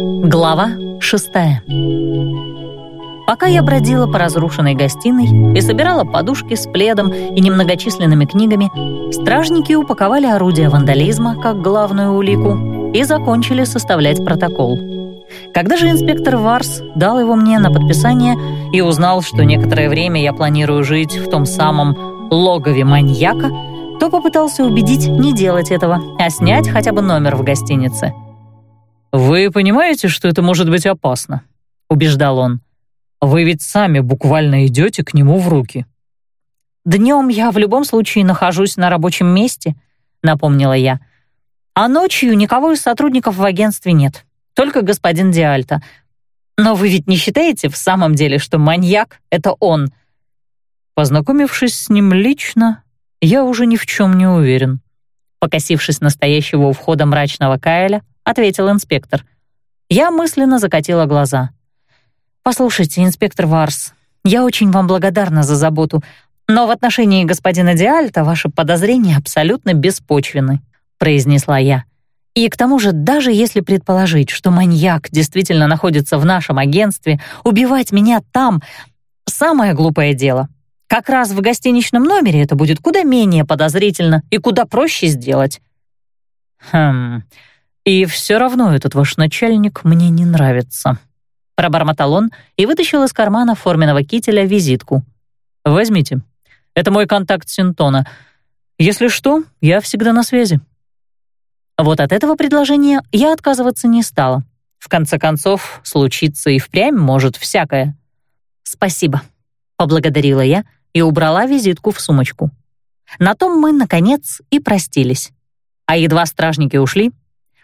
Глава шестая. Пока я бродила по разрушенной гостиной и собирала подушки с пледом и немногочисленными книгами, стражники упаковали орудия вандализма как главную улику и закончили составлять протокол. Когда же инспектор Варс дал его мне на подписание и узнал, что некоторое время я планирую жить в том самом логове маньяка, то попытался убедить не делать этого, а снять хотя бы номер в гостинице. «Вы понимаете, что это может быть опасно?» — убеждал он. Вы ведь сами буквально идете к нему в руки». «Днем я в любом случае нахожусь на рабочем месте», — напомнила я. «А ночью никого из сотрудников в агентстве нет, только господин Диальто. Но вы ведь не считаете в самом деле, что маньяк — это он?» Познакомившись с ним лично, я уже ни в чем не уверен. Покосившись настоящего у входа мрачного Каэля, ответил инспектор. Я мысленно закатила глаза. «Послушайте, инспектор Варс, я очень вам благодарна за заботу, но в отношении господина Диальта ваши подозрения абсолютно беспочвены», произнесла я. «И к тому же, даже если предположить, что маньяк действительно находится в нашем агентстве, убивать меня там — самое глупое дело. Как раз в гостиничном номере это будет куда менее подозрительно и куда проще сделать». «Хм, и все равно этот ваш начальник мне не нравится», Пробормотал он и вытащил из кармана форменного кителя визитку. «Возьмите. Это мой контакт Синтона. Если что, я всегда на связи». Вот от этого предложения я отказываться не стала. В конце концов, случиться и впрямь может всякое. «Спасибо», — поблагодарила я и убрала визитку в сумочку. На том мы, наконец, и простились. А едва стражники ушли,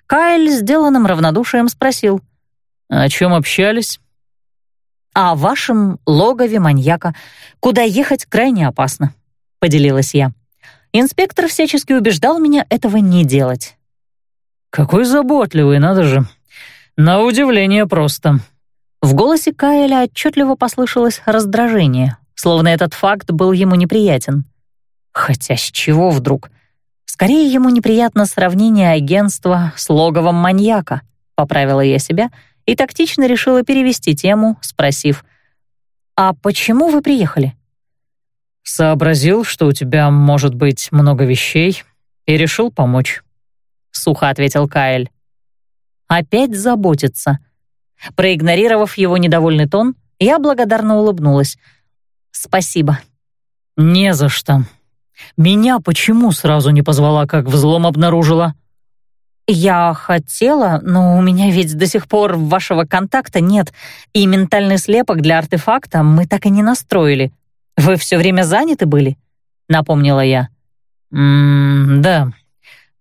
Кайл сделанным равнодушием спросил — о чем общались? О вашем логове маньяка, куда ехать крайне опасно, поделилась я. Инспектор всячески убеждал меня этого не делать. Какой заботливый, надо же. На удивление просто. В голосе Каэля отчетливо послышалось раздражение, словно этот факт был ему неприятен. Хотя с чего вдруг? Скорее ему неприятно сравнение агентства с логовом маньяка, поправила я себя — и тактично решила перевести тему, спросив, «А почему вы приехали?» «Сообразил, что у тебя может быть много вещей, и решил помочь», — сухо ответил Каэль. «Опять заботиться». Проигнорировав его недовольный тон, я благодарно улыбнулась. «Спасибо». «Не за что. Меня почему сразу не позвала, как взлом обнаружила?» «Я хотела, но у меня ведь до сих пор вашего контакта нет, и ментальный слепок для артефакта мы так и не настроили. Вы все время заняты были?» — напомнила я. «М да,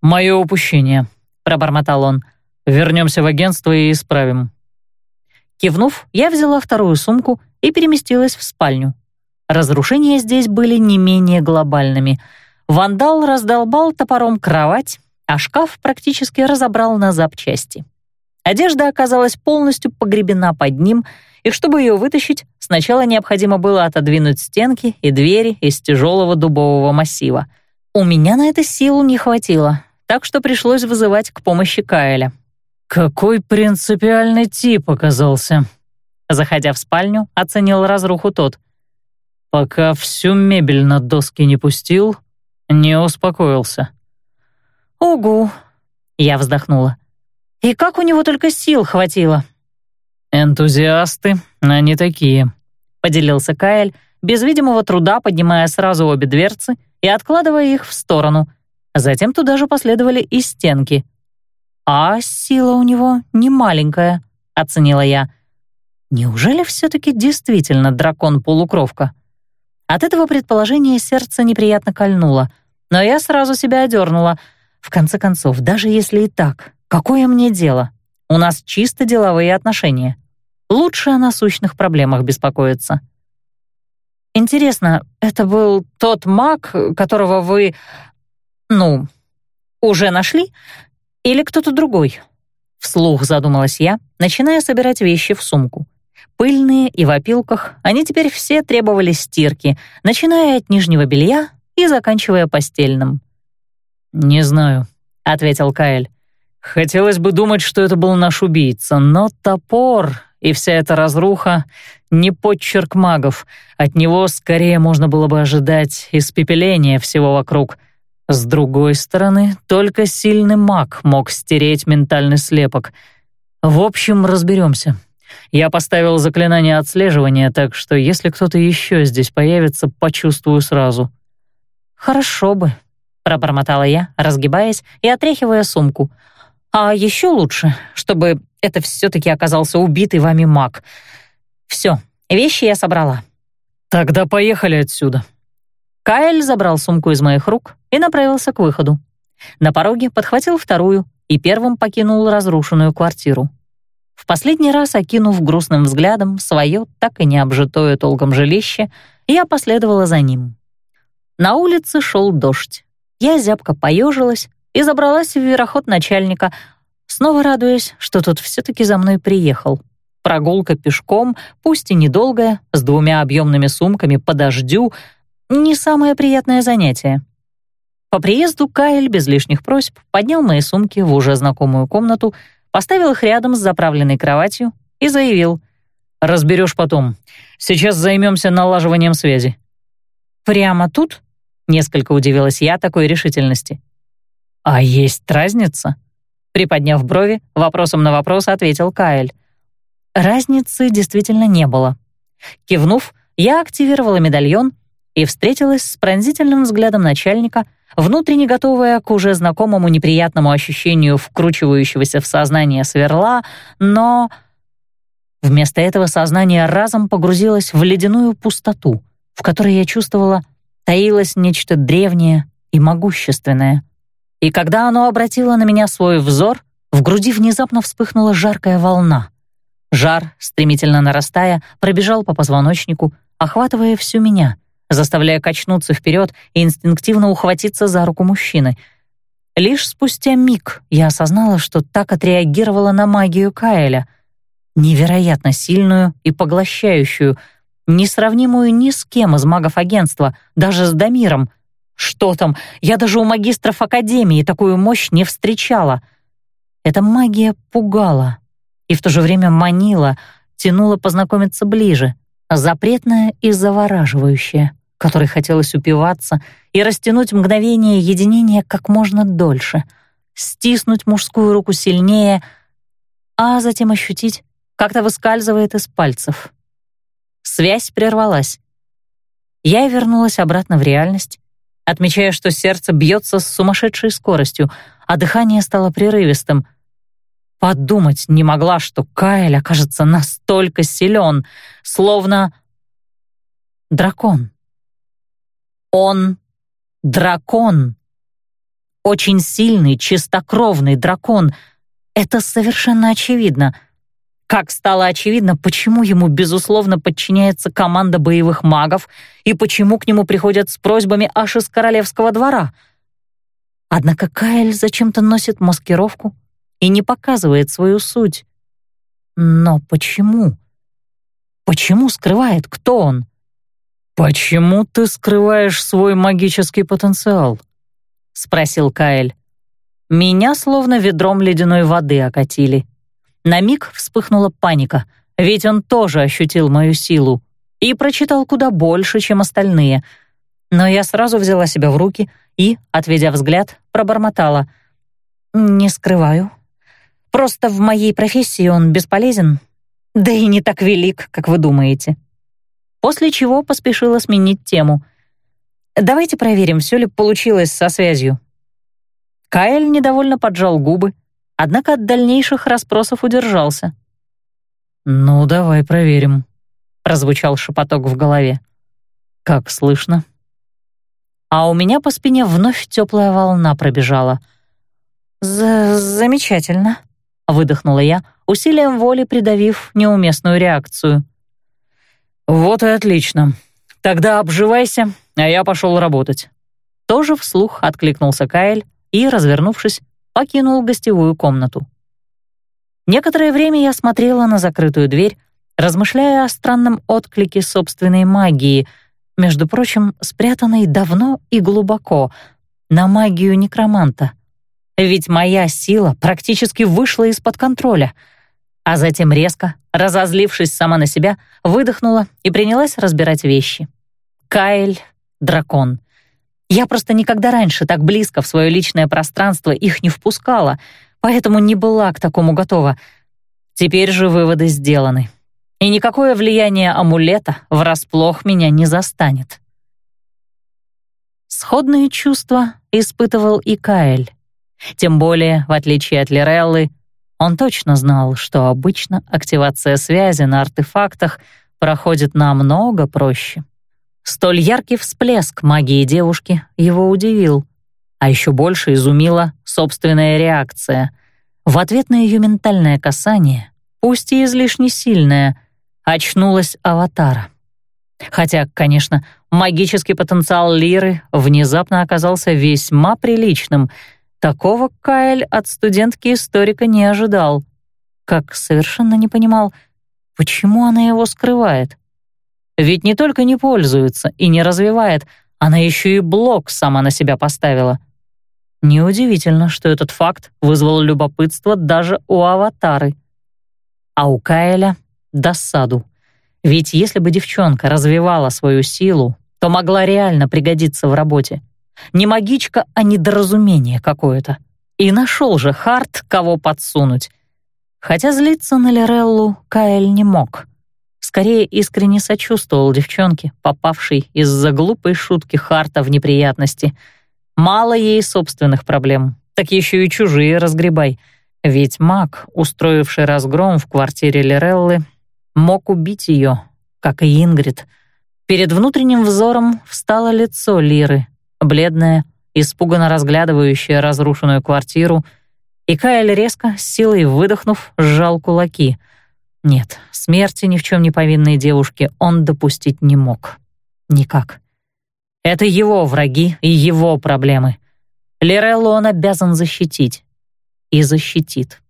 мое упущение», — пробормотал он. «Вернемся в агентство и исправим». Кивнув, я взяла вторую сумку и переместилась в спальню. Разрушения здесь были не менее глобальными. Вандал раздолбал топором кровать, а шкаф практически разобрал на запчасти. Одежда оказалась полностью погребена под ним, и чтобы ее вытащить, сначала необходимо было отодвинуть стенки и двери из тяжелого дубового массива. У меня на это сил не хватило, так что пришлось вызывать к помощи Каэля. «Какой принципиальный тип оказался!» Заходя в спальню, оценил разруху тот. «Пока всю мебель на доски не пустил, не успокоился». «Угу», — я вздохнула. «И как у него только сил хватило?» «Энтузиасты, они такие», — поделился Каэль, без видимого труда поднимая сразу обе дверцы и откладывая их в сторону. Затем туда же последовали и стенки. «А сила у него не маленькая», — оценила я. «Неужели все-таки действительно дракон-полукровка?» От этого предположения сердце неприятно кольнуло, но я сразу себя одернула — в конце концов, даже если и так, какое мне дело? У нас чисто деловые отношения. Лучше о насущных проблемах беспокоиться. Интересно, это был тот маг, которого вы, ну, уже нашли? Или кто-то другой? Вслух задумалась я, начиная собирать вещи в сумку. Пыльные и в опилках, они теперь все требовали стирки, начиная от нижнего белья и заканчивая постельным. «Не знаю», — ответил Каэль. Хотелось бы думать, что это был наш убийца, но топор и вся эта разруха — не подчерк магов. От него скорее можно было бы ожидать испепеления всего вокруг. С другой стороны, только сильный маг мог стереть ментальный слепок. В общем, разберемся. Я поставил заклинание отслеживания, так что если кто-то еще здесь появится, почувствую сразу. «Хорошо бы», — пробормотала я, разгибаясь и отряхивая сумку — а еще лучше, чтобы это все-таки оказался убитый вами маг. Все, вещи я собрала. Тогда поехали отсюда. Кайл забрал сумку из моих рук и направился к выходу. На пороге подхватил вторую и первым покинул разрушенную квартиру. В последний раз, окинув грустным взглядом свое так и не обжитое толком жилище, я последовала за ним. На улице шел дождь. Я зябко поежилась, и забралась в вероход начальника, снова радуясь, что тот все-таки за мной приехал. Прогулка пешком, пусть и недолгая, с двумя объемными сумками по дождю, не самое приятное занятие. По приезду Каэль без лишних просьб поднял мои сумки в уже знакомую комнату, поставил их рядом с заправленной кроватью и заявил «Разберешь потом. Сейчас займемся налаживанием связи». «Прямо тут?» — несколько удивилась я такой решительности. «А есть разница?» Приподняв брови, вопросом на вопрос ответил Каэль. Разницы действительно не было. Кивнув, я активировала медальон и встретилась с пронзительным взглядом начальника, внутренне готовая к уже знакомому неприятному ощущению вкручивающегося в сознание сверла, но... Вместо этого сознание разом погрузилось в ледяную пустоту, в которой я чувствовала, таилось нечто древнее и могущественное — и когда оно обратило на меня свой взор, в груди внезапно вспыхнула жаркая волна. Жар, стремительно нарастая, пробежал по позвоночнику, охватывая всю меня, заставляя качнуться вперед и инстинктивно ухватиться за руку мужчины. Лишь спустя миг я осознала, что так отреагировала на магию Каэля, невероятно сильную и поглощающую, несравнимую ни с кем из магов агентства, даже с Дамиром — что там, я даже у магистров Академии такую мощь не встречала. Эта магия пугала и в то же время манила, тянула познакомиться ближе, запретная и завораживающая, которой хотелось упиваться и растянуть мгновение единения как можно дольше, стиснуть мужскую руку сильнее, а затем ощутить, как то выскальзывает из пальцев. Связь прервалась. Я вернулась обратно в реальность, отмечая, что сердце бьется с сумасшедшей скоростью, а дыхание стало прерывистым. Подумать не могла, что Каэль окажется настолько силен, словно дракон. Он дракон. Очень сильный, чистокровный дракон. Это совершенно очевидно — как стало очевидно, почему ему, безусловно, подчиняется команда боевых магов и почему к нему приходят с просьбами аж из королевского двора. Однако Каэль зачем-то носит маскировку и не показывает свою суть. Но почему? Почему скрывает, кто он? «Почему ты скрываешь свой магический потенциал?» — спросил Каэль. Меня словно ведром ледяной воды окатили. На миг вспыхнула паника, ведь он тоже ощутил мою силу и прочитал куда больше, чем остальные. Но я сразу взяла себя в руки и, отведя взгляд, пробормотала. «Не скрываю. Просто в моей профессии он бесполезен, да и не так велик, как вы думаете». После чего поспешила сменить тему. «Давайте проверим, все ли получилось со связью». Каэль недовольно поджал губы, однако от дальнейших расспросов удержался. «Ну, давай проверим», — прозвучал шепоток в голове. «Как слышно?» А у меня по спине вновь теплая волна пробежала. З «Замечательно», — выдохнула я, усилием воли придавив неуместную реакцию. «Вот и отлично. Тогда обживайся, а я пошел работать». Тоже вслух откликнулся Каэль и, развернувшись, покинул гостевую комнату. Некоторое время я смотрела на закрытую дверь, размышляя о странном отклике собственной магии, между прочим, спрятанной давно и глубоко, на магию некроманта. ведь моя сила практически вышла из-под контроля. А затем резко, разозлившись сама на себя, выдохнула и принялась разбирать вещи. Каэль — дракон. Я просто никогда раньше так близко в свое личное пространство их не впускала, поэтому не была к такому готова. Теперь же выводы сделаны. И никакое влияние амулета врасплох меня не застанет. Сходные чувства испытывал и Каэль. Тем более, в отличие от Лиреллы, он точно знал, что обычно активация связи на артефактах проходит намного проще. Столь яркий всплеск магии девушки его удивил, а еще больше изумила собственная реакция. В ответ на ее ментальное касание, пусть и излишне сильное, очнулась аватара. Хотя, конечно, магический потенциал Лиры внезапно оказался весьма приличным. Такого Каэль от студентки-историка не ожидал. Как совершенно не понимал, почему она его скрывает. Ведь не только не пользуется и не развивает, она еще и блок сама на себя поставила. Неудивительно, что этот факт вызвал любопытство даже у аватары. А у Каэля — досаду. Ведь если бы девчонка развивала свою силу, то могла реально пригодиться в работе. Не магичка, а недоразумение какое-то. И нашел же Харт, кого подсунуть. Хотя злиться на Лиреллу Каэль не мог. Скорее искренне сочувствовал девчонке, попавшей из-за глупой шутки Харта в неприятности. Мало ей собственных проблем, так еще и чужие разгребай. Ведь маг, устроивший разгром в квартире Лиреллы, мог убить ее, как и Ингрид. Перед внутренним взором встало лицо Лиры, бледное, испуганно разглядывающее разрушенную квартиру, и Кайл резко, с силой выдохнув, сжал кулаки. Нет, смерти ни в чем не повинной девушки он допустить не мог. Никак. Это его враги и его проблемы. Лиреллу он обязан защитить. И защитит.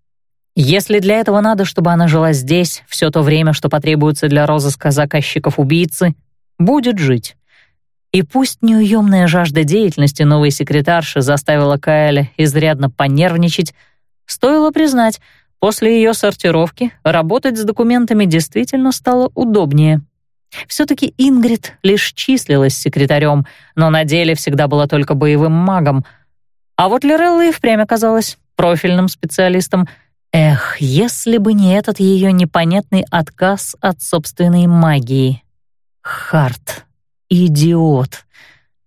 Если для этого надо, чтобы она жила здесь все то время, что потребуется для розыска заказчиков убийцы, будет жить. И пусть неуемная жажда деятельности новой секретарши заставила Кайля изрядно понервничать, стоило признать, после ее сортировки работать с документами действительно стало удобнее. Все-таки Ингрид лишь числилась секретарем, но на деле всегда была только боевым магом. А вот Лирелла и впрямь оказалась профильным специалистом — Эх, если бы не этот ее непонятный отказ от собственной магии. Харт, идиот.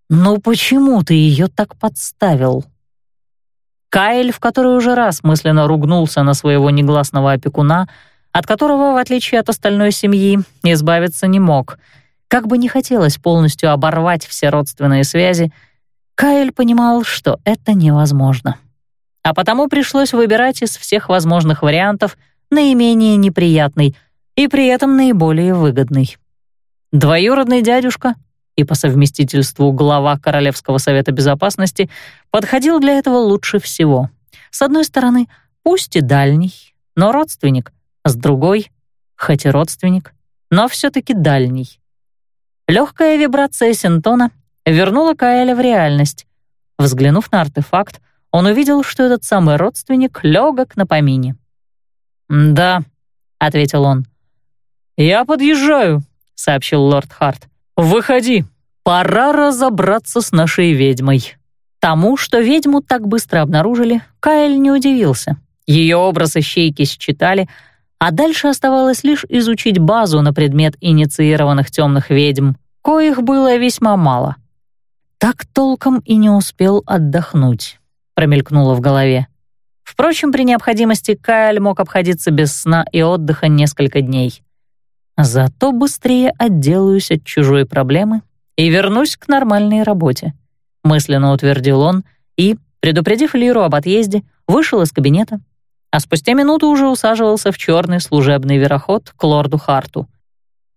Ну почему ты ее так подставил? Кайл, в который уже раз мысленно ругнулся на своего негласного опекуна, от которого, в отличие от остальной семьи, избавиться не мог. Как бы не хотелось полностью оборвать все родственные связи, Кайл понимал, что это невозможно а потому пришлось выбирать из всех возможных вариантов наименее неприятный и при этом наиболее выгодный. Двоюродный дядюшка и по совместительству глава Королевского совета безопасности подходил для этого лучше всего. С одной стороны, пусть и дальний, но родственник, с другой, хоть и родственник, но все-таки дальний. Легкая вибрация синтона вернула Каэля в реальность. Взглянув на артефакт, он увидел, что этот самый родственник легок на помине. «Да», — ответил он. «Я подъезжаю», — сообщил лорд Харт. «Выходи, пора разобраться с нашей ведьмой». Тому, что ведьму так быстро обнаружили, Кайл не удивился. Ее образ ищейки считали, а дальше оставалось лишь изучить базу на предмет инициированных темных ведьм, коих было весьма мало. Так толком и не успел отдохнуть промелькнуло в голове. Впрочем, при необходимости Кайл мог обходиться без сна и отдыха несколько дней. Зато быстрее отделаюсь от чужой проблемы и вернусь к нормальной работе, мысленно утвердил он и, предупредив Лиру об отъезде, вышел из кабинета, а спустя минуту уже усаживался в черный служебный вероход к лорду Харту.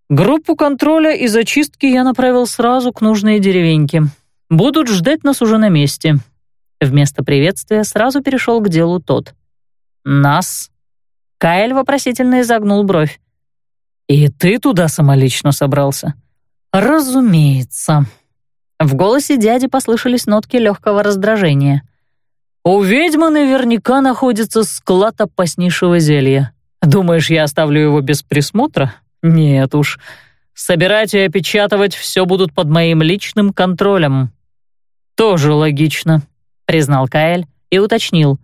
Группу контроля и зачистки я направил сразу к нужной деревеньке. Будут ждать нас уже на месте. Вместо приветствия сразу перешел к делу тот. «Нас?» Каэль вопросительно изогнул бровь. «И ты туда самолично собрался?» «Разумеется». В голосе дяди послышались нотки легкого раздражения. У ведьмы наверняка находится склад опаснейшего зелья. Думаешь, я оставлю его без присмотра? Нет уж. Собирать и опечатывать все будут под моим личным контролем. Тоже логично, признал Каэль и уточнил.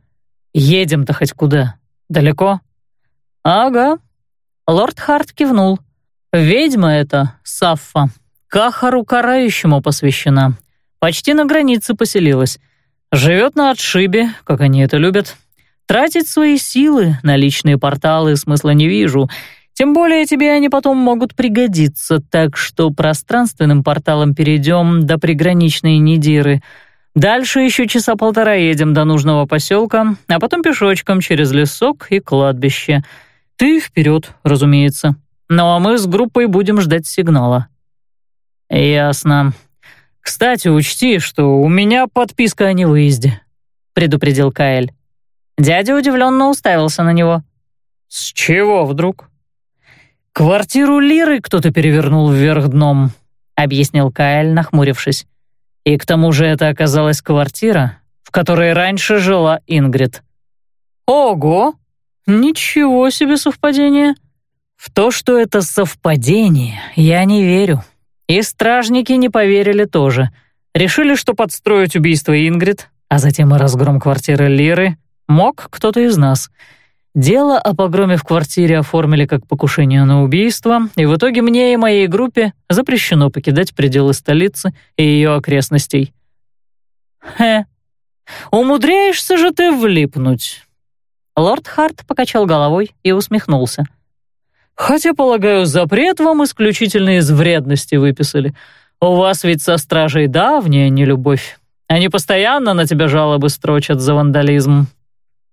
Едем-то хоть куда? Далеко? Ага. Лорд Харт кивнул. Ведьма эта, Саффа, Кахару Карающему посвящена. Почти на границе поселилась. Живет на отшибе, как они это любят. Тратить свои силы на личные порталы смысла не вижу. Тем более тебе они потом могут пригодиться, так что пространственным порталом перейдем до приграничной Нидиры. Дальше еще часа полтора едем до нужного поселка, а потом пешочком через лесок и кладбище. Ты вперед, разумеется. Ну а мы с группой будем ждать сигнала. Ясно. Кстати, учти, что у меня подписка о невыезде, предупредил Каэль. Дядя удивленно уставился на него. «С чего вдруг?» «Квартиру Лиры кто-то перевернул вверх дном», — объяснил Каэль, нахмурившись. «И к тому же это оказалась квартира, в которой раньше жила Ингрид». «Ого! Ничего себе совпадение!» «В то, что это совпадение, я не верю. И стражники не поверили тоже. Решили, что подстроить убийство Ингрид, а затем и разгром квартиры Лиры Мог кто-то из нас. Дело о погроме в квартире оформили как покушение на убийство, и в итоге мне и моей группе запрещено покидать пределы столицы и ее окрестностей. Хе, умудряешься же ты влипнуть. Лорд Харт покачал головой и усмехнулся. «Хотя, полагаю, запрет вам исключительно из вредности выписали. У вас ведь со стражей давняя нелюбовь. Они постоянно на тебя жалобы строчат за вандализм.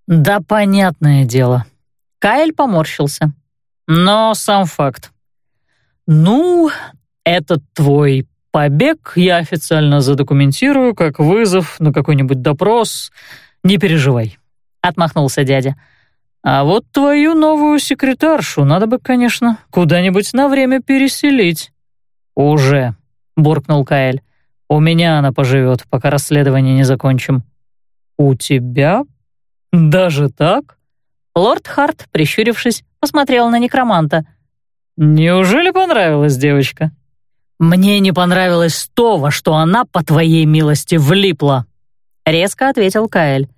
«Да, понятное дело». Кайл поморщился. «Но сам факт. Ну, этот твой побег я официально задокументирую как вызов на какой-нибудь допрос. Не переживай», — отмахнулся дядя. «А вот твою новую секретаршу надо бы, конечно, куда-нибудь на время переселить». «Уже», — буркнул Каэль. «У меня она поживет, пока расследование не закончим». «У тебя «Даже так?» Лорд Харт, прищурившись, посмотрел на некроманта. «Неужели понравилась девочка?» «Мне не понравилось то, во что она, по твоей милости, влипла», — резко ответил Каэль.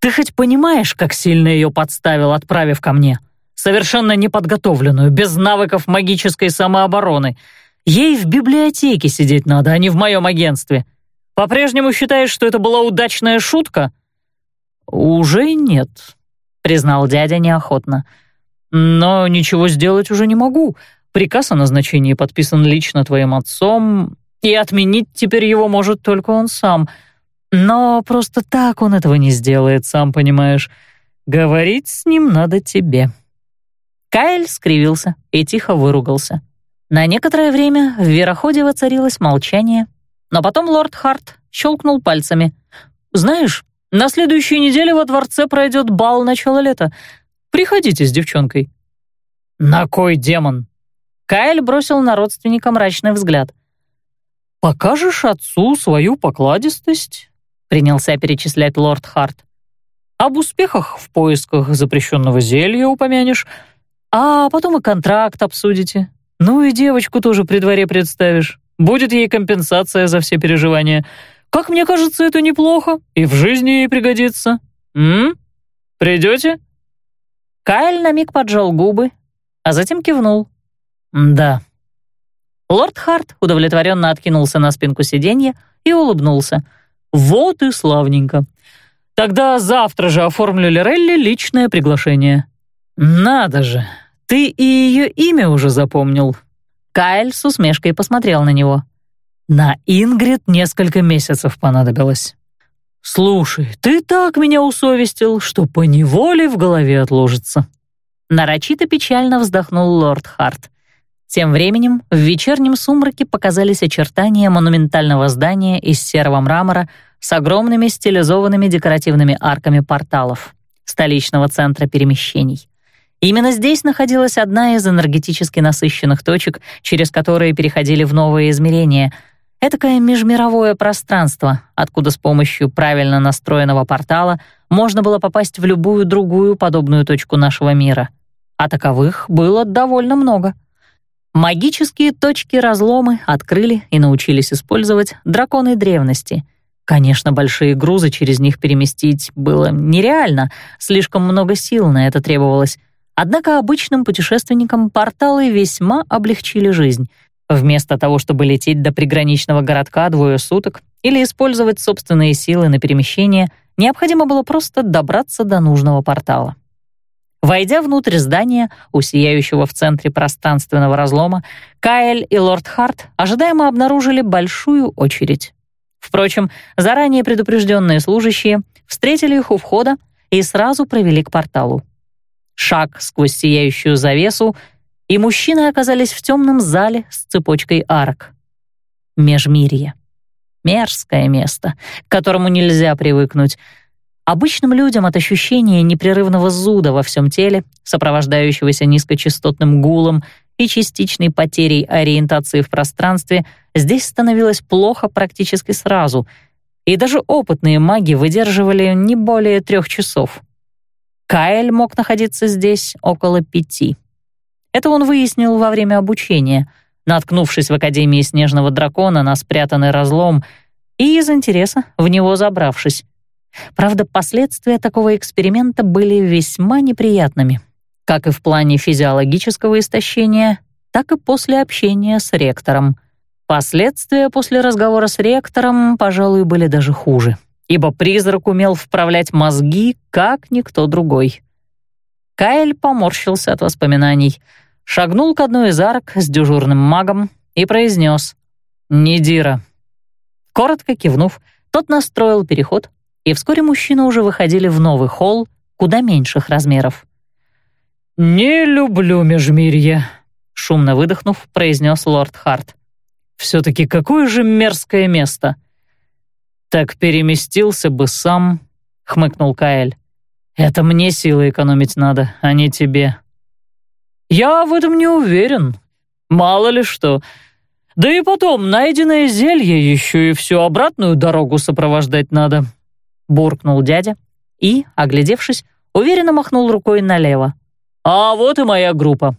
«Ты хоть понимаешь, как сильно ее подставил, отправив ко мне? Совершенно неподготовленную, без навыков магической самообороны. Ей в библиотеке сидеть надо, а не в моем агентстве. По-прежнему считаешь, что это была удачная шутка?» «Уже нет», — признал дядя неохотно. «Но ничего сделать уже не могу. Приказ о назначении подписан лично твоим отцом, и отменить теперь его может только он сам. Но просто так он этого не сделает, сам понимаешь. Говорить с ним надо тебе». Кайл скривился и тихо выругался. На некоторое время в Вероходе воцарилось молчание, но потом лорд Харт щелкнул пальцами. «Знаешь, на следующей неделе во дворце пройдет бал начала лета. Приходите с девчонкой». «На кой демон?» Кайл бросил на родственника мрачный взгляд. «Покажешь отцу свою покладистость?» Принялся перечислять лорд Харт. «Об успехах в поисках запрещенного зелья упомянешь, а потом и контракт обсудите. Ну и девочку тоже при дворе представишь. Будет ей компенсация за все переживания. Как мне кажется, это неплохо и в жизни ей пригодится. М? Придете?» Кайл на миг поджал губы, а затем кивнул. «Да». Лорд Харт удовлетворенно откинулся на спинку сиденья и улыбнулся. «Вот и славненько. Тогда завтра же оформлю Лирелли личное приглашение». «Надо же, ты и ее имя уже запомнил». Кайл с усмешкой посмотрел на него. На Ингрид несколько месяцев понадобилось. «Слушай, ты так меня усовестил, что поневоле в голове отложится». Нарочито печально вздохнул лорд Харт. Тем временем в вечернем сумраке показались очертания монументального здания из серого мрамора с огромными стилизованными декоративными арками порталов, столичного центра перемещений. Именно здесь находилась одна из энергетически насыщенных точек, через которые переходили в новые измерения — Этакое межмировое пространство, откуда с помощью правильно настроенного портала можно было попасть в любую другую подобную точку нашего мира. А таковых было довольно много. Магические точки-разломы открыли и научились использовать драконы древности. Конечно, большие грузы через них переместить было нереально, слишком много сил на это требовалось. Однако обычным путешественникам порталы весьма облегчили жизнь — Вместо того, чтобы лететь до приграничного городка двое суток или использовать собственные силы на перемещение, необходимо было просто добраться до нужного портала. Войдя внутрь здания, у сияющего в центре пространственного разлома, Каэль и Лорд Харт ожидаемо обнаружили большую очередь. Впрочем, заранее предупрежденные служащие встретили их у входа и сразу провели к порталу. Шаг сквозь сияющую завесу, и мужчины оказались в темном зале с цепочкой арок. Межмирье. Мерзкое место, к которому нельзя привыкнуть. Обычным людям от ощущения непрерывного зуда во всем теле, сопровождающегося низкочастотным гулом и частичной потерей ориентации в пространстве, здесь становилось плохо практически сразу, и даже опытные маги выдерживали не более трех часов. Каэль мог находиться здесь около пяти. Это он выяснил во время обучения, наткнувшись в Академии Снежного Дракона на спрятанный разлом и из интереса в него забравшись. Правда, последствия такого эксперимента были весьма неприятными, как и в плане физиологического истощения, так и после общения с ректором. Последствия после разговора с ректором, пожалуй, были даже хуже, ибо призрак умел вправлять мозги, как никто другой. Кайл поморщился от воспоминаний, шагнул к одной из арок с дежурным магом и произнес «Нидира». Коротко кивнув, тот настроил переход, и вскоре мужчины уже выходили в новый холл, куда меньших размеров. «Не люблю межмирье», — шумно выдохнув, произнес лорд Харт. «Все-таки какое же мерзкое место!» «Так переместился бы сам», — хмыкнул Каэль. Это мне силы экономить надо, а не тебе. Я в этом не уверен. Мало ли что. Да и потом, найденное зелье еще и всю обратную дорогу сопровождать надо. Буркнул дядя и, оглядевшись, уверенно махнул рукой налево. А вот и моя группа.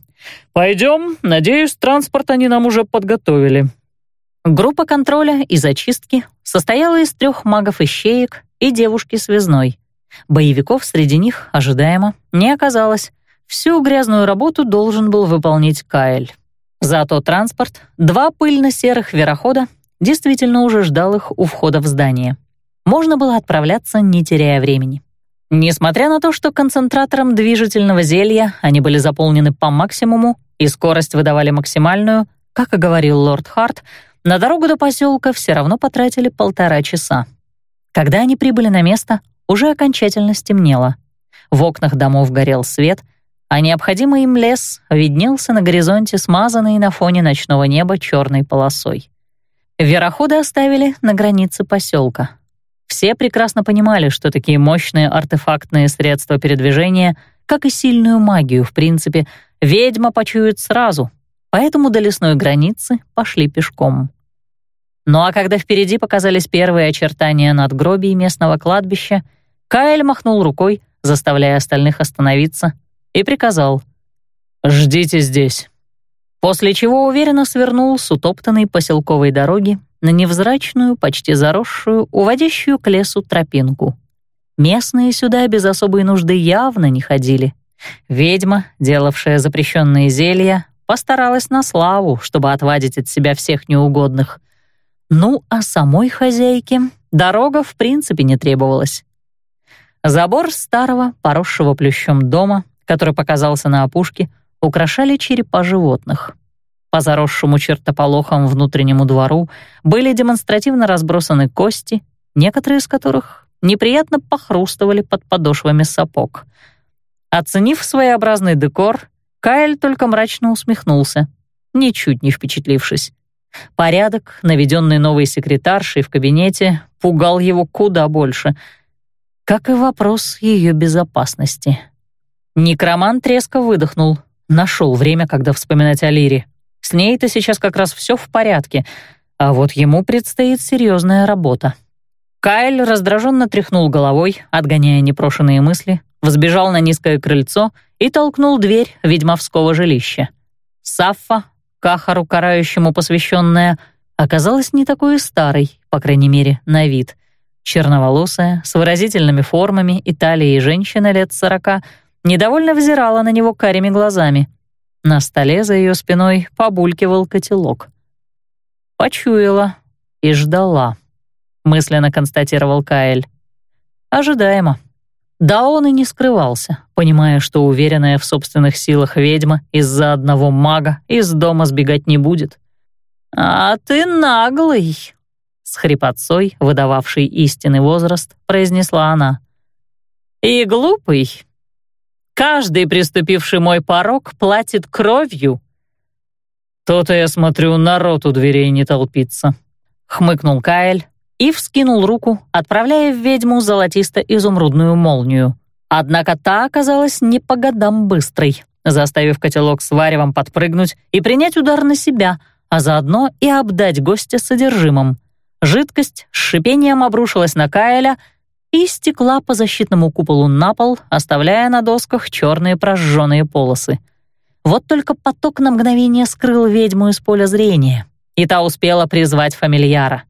Пойдем, надеюсь, транспорт они нам уже подготовили. Группа контроля и зачистки состояла из трех магов-ищеек и девушки-связной. Боевиков среди них, ожидаемо, не оказалось. Всю грязную работу должен был выполнить Каэль. Зато транспорт, два пыльно-серых верохода, действительно уже ждал их у входа в здание. Можно было отправляться, не теряя времени. Несмотря на то, что концентратором движительного зелья они были заполнены по максимуму и скорость выдавали максимальную, как и говорил лорд Харт, на дорогу до поселка все равно потратили полтора часа. Когда они прибыли на место, уже окончательно стемнело. В окнах домов горел свет, а необходимый им лес виднелся на горизонте, смазанный на фоне ночного неба черной полосой. Вероходы оставили на границе поселка. Все прекрасно понимали, что такие мощные артефактные средства передвижения, как и сильную магию, в принципе, ведьма почует сразу, поэтому до лесной границы пошли пешком. Ну а когда впереди показались первые очертания надгробий местного кладбища, Каэль махнул рукой, заставляя остальных остановиться, и приказал «Ждите здесь». После чего уверенно свернул с утоптанной поселковой дороги на невзрачную, почти заросшую, уводящую к лесу тропинку. Местные сюда без особой нужды явно не ходили. Ведьма, делавшая запрещенные зелья, постаралась на славу, чтобы отвадить от себя всех неугодных. Ну, а самой хозяйке дорога в принципе не требовалась. Забор старого, поросшего плющом дома, который показался на опушке, украшали черепа животных. По заросшему чертополохам внутреннему двору были демонстративно разбросаны кости, некоторые из которых неприятно похрустывали под подошвами сапог. Оценив своеобразный декор, Кайл только мрачно усмехнулся, ничуть не впечатлившись. Порядок, наведенный новой секретаршей в кабинете, пугал его куда больше — как и вопрос ее безопасности. Некромант резко выдохнул, нашел время, когда вспоминать о Лире. С ней-то сейчас как раз все в порядке, А вот ему предстоит серьезная работа. Кайл раздраженно тряхнул головой, отгоняя непрошенные мысли, взбежал на низкое крыльцо и толкнул дверь ведьмовского жилища. Саффа, Кахару карающему посвященная, оказалась не такой и старой, по крайней мере, на вид. Черноволосая, с выразительными формами и талией женщина лет сорока недовольно взирала на него карими глазами. На столе за ее спиной побулькивал котелок. Почуяла и ждала, мысленно констатировал Каэль. Ожидаемо. Да он и не скрывался, понимая, что уверенная в собственных силах ведьма из-за одного мага из дома сбегать не будет. «А ты наглый!» С хрипотцой, выдававшей истинный возраст, произнесла она. «И глупый. Каждый, приступивший мой порог, платит кровью». «То-то, я смотрю, народ у дверей не толпится», — хмыкнул Каэль, и вскинул руку, отправляя в ведьму золотисто-изумрудную молнию. Однако та оказалась не по годам быстрой, заставив котелок с варевом подпрыгнуть и принять удар на себя, а заодно и обдать гостя содержимым. Жидкость с шипением обрушилась на Каэля и стекла по защитному куполу на пол, оставляя на досках черные прожженные полосы. Вот только поток на мгновение скрыл ведьму из поля зрения, и та успела призвать фамильяра.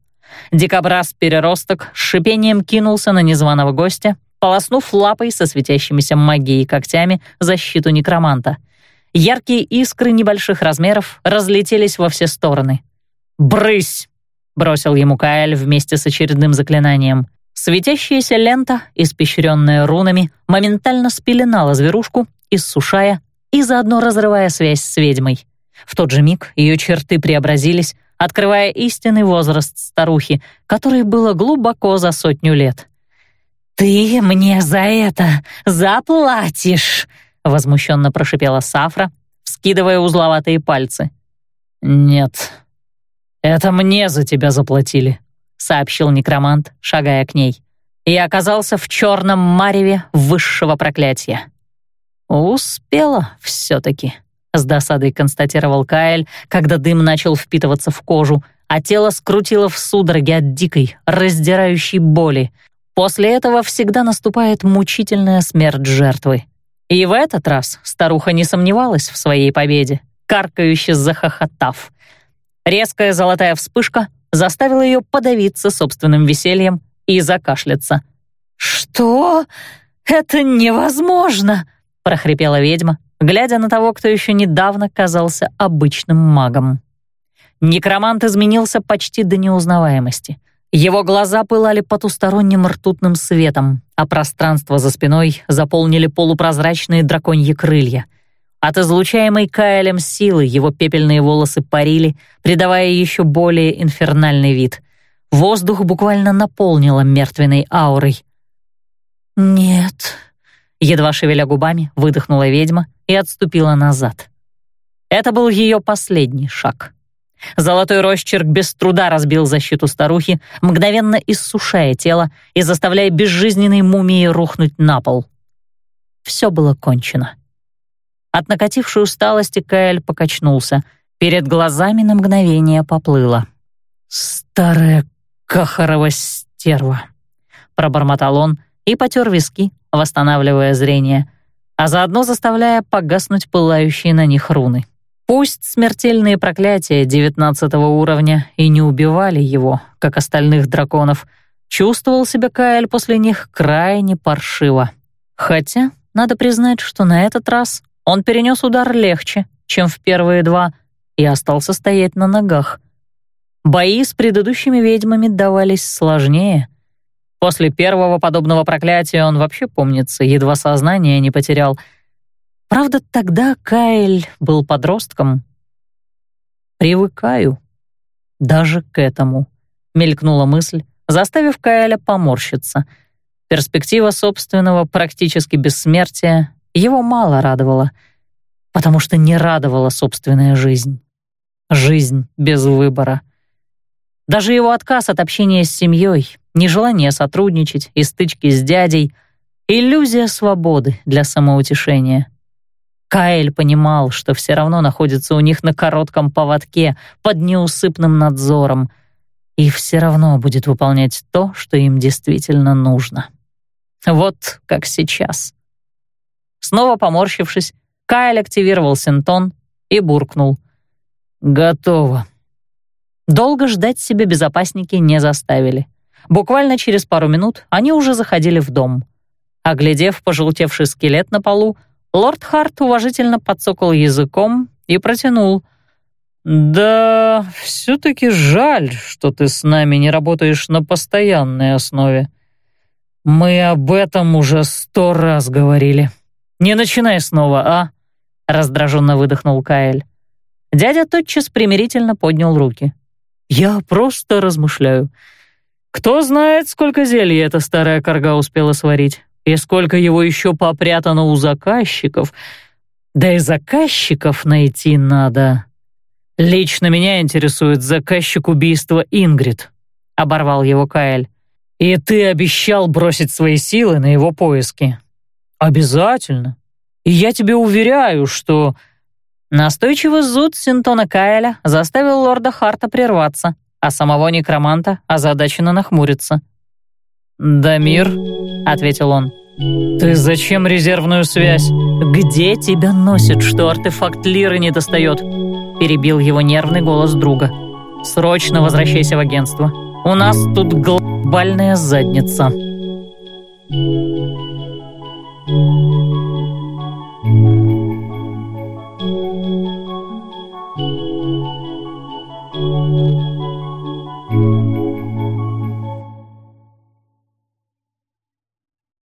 Дикобраз-переросток с шипением кинулся на незваного гостя, полоснув лапой со светящимися магией когтями защиту некроманта. Яркие искры небольших размеров разлетелись во все стороны. «Брысь!» — бросил ему Каэль вместе с очередным заклинанием. Светящаяся лента, испещренная рунами, моментально спеленала зверушку, иссушая и заодно разрывая связь с ведьмой. В тот же миг ее черты преобразились, открывая истинный возраст старухи, которой было глубоко за сотню лет. «Ты мне за это заплатишь!» — возмущенно прошипела Сафра, вскидывая узловатые пальцы. «Нет, это мне за тебя заплатили», — сообщил некромант, шагая к ней, и оказался в черном мареве высшего проклятия. Успела все-таки. С досадой констатировал Каэль, когда дым начал впитываться в кожу, а тело скрутило в судороге от дикой, раздирающей боли. После этого всегда наступает мучительная смерть жертвы. И в этот раз старуха не сомневалась в своей победе, каркающе захохотав. Резкая золотая вспышка заставила ее подавиться собственным весельем и закашляться. «Что? Это невозможно!» — прохрипела ведьма, глядя на того, кто еще недавно казался обычным магом. Некромант изменился почти до неузнаваемости. Его глаза пылали потусторонним ртутным светом, а пространство за спиной заполнили полупрозрачные драконьи крылья. От излучаемой Каэлем силы его пепельные волосы парили, придавая еще более инфернальный вид. Воздух буквально наполнило мертвенной аурой. «Нет», Едва шевеля губами, выдохнула ведьма и отступила назад. Это был ее последний шаг. Золотой росчерк без труда разбил защиту старухи, мгновенно иссушая тело и заставляя безжизненной мумии рухнуть на пол. Все было кончено. От накатившей усталости Каэль покачнулся. Перед глазами на мгновение поплыло. «Старая кахарова стерва», — пробормотал он и потер виски, восстанавливая зрение, а заодно заставляя погаснуть пылающие на них руны. Пусть смертельные проклятия девятнадцатого уровня и не убивали его, как остальных драконов, чувствовал себя Каэль после них крайне паршиво. Хотя, надо признать, что на этот раз он перенес удар легче, чем в первые два, и остался стоять на ногах. Бои с предыдущими ведьмами давались сложнее, После первого подобного проклятия он вообще, помнится, едва сознание не потерял. Правда, тогда Каэль был подростком. «Привыкаю. Даже к этому», — мелькнула мысль, заставив Каэля поморщиться. Перспектива собственного практически бессмертия его мало радовала, потому что не радовала собственная жизнь. Жизнь без выбора — даже его отказ от общения с семьей, нежелание сотрудничать и стычки с дядей — иллюзия свободы для самоутешения. Каэль понимал, что все равно находится у них на коротком поводке под неусыпным надзором, и все равно будет выполнять то, что им действительно нужно. Вот как сейчас. Снова поморщившись, Кайл активировал синтон и буркнул. «Готово». Долго ждать себе безопасники не заставили. Буквально через пару минут они уже заходили в дом. Оглядев пожелтевший скелет на полу, лорд Харт уважительно подсокал языком и протянул. «Да, все-таки жаль, что ты с нами не работаешь на постоянной основе. Мы об этом уже сто раз говорили. Не начинай снова, а?» раздраженно выдохнул Каэль. Дядя тотчас примирительно поднял руки. «Я просто размышляю. Кто знает, сколько зелья эта старая корга успела сварить, и сколько его еще попрятано у заказчиков. Да и заказчиков найти надо. Лично меня интересует заказчик убийства Ингрид», — оборвал его Каэль. «И ты обещал бросить свои силы на его поиски». «Обязательно. И я тебе уверяю, что...» Настойчивый зуд Синтона Каэля заставил лорда Харта прерваться, а самого некроманта озадаченно нахмуриться. «Дамир», — ответил он, — «ты зачем резервную связь? Где тебя носит, что артефакт Лиры не достает?» Перебил его нервный голос друга. «Срочно возвращайся в агентство. У нас тут глобальная задница». Música